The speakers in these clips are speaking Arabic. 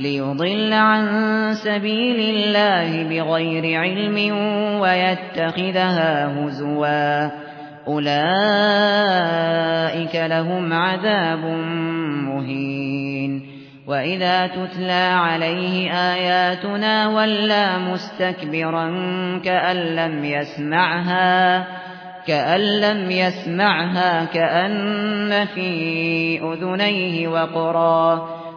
ليضل عن سبيل الله بغير علم ويتخذها هزوا. أولئك لهم عذاب مهين. وإذا تتلى عليه آياتنا ولا مستكبرا كأن لم يسمعها كأن لم يسمعها كأن في أذنيه وقرا.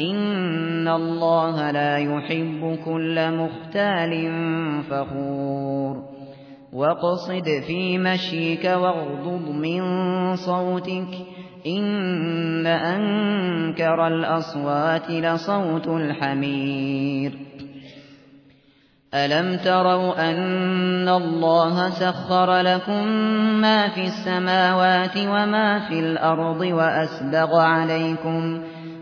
إن الله لا يحب كل مختال فخور واقصد في مشيك واغضض من صوتك إن أنكر الأصوات لصوت الحمير ألم تروا أن الله سخر لكم ما في السماوات وما في الأرض وأسبغ عليكم وأسبغ عليكم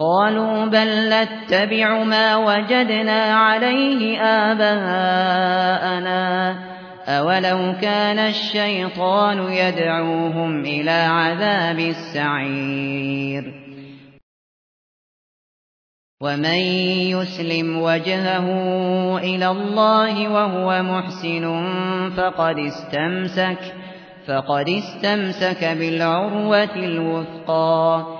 قَالُوا بَل نَّتَّبِعُ مَا وَجَدْنَا عَلَيْهِ آبَاءَنَا. أَوَلَوْ كَانَ الشَّيْطَانُ يَدْعُوهُمْ إِلَى عَذَابِ السَّعِيرِ. ومن يسلم وجهه إلى الله وهو محسن فقد استمسك فقد استمسك بالعروة الوثقى.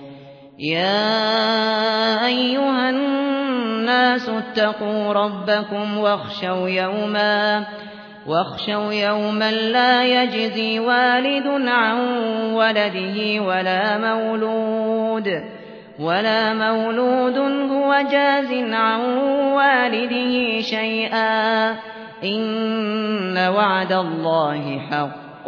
يا أيها الناس اتقوا ربكم واخشوا يوما واخشوا يوما لا يجزي والد عن ولده ولا مولود ولا مولود هو جاز عن والده شيئا إن وعد الله حق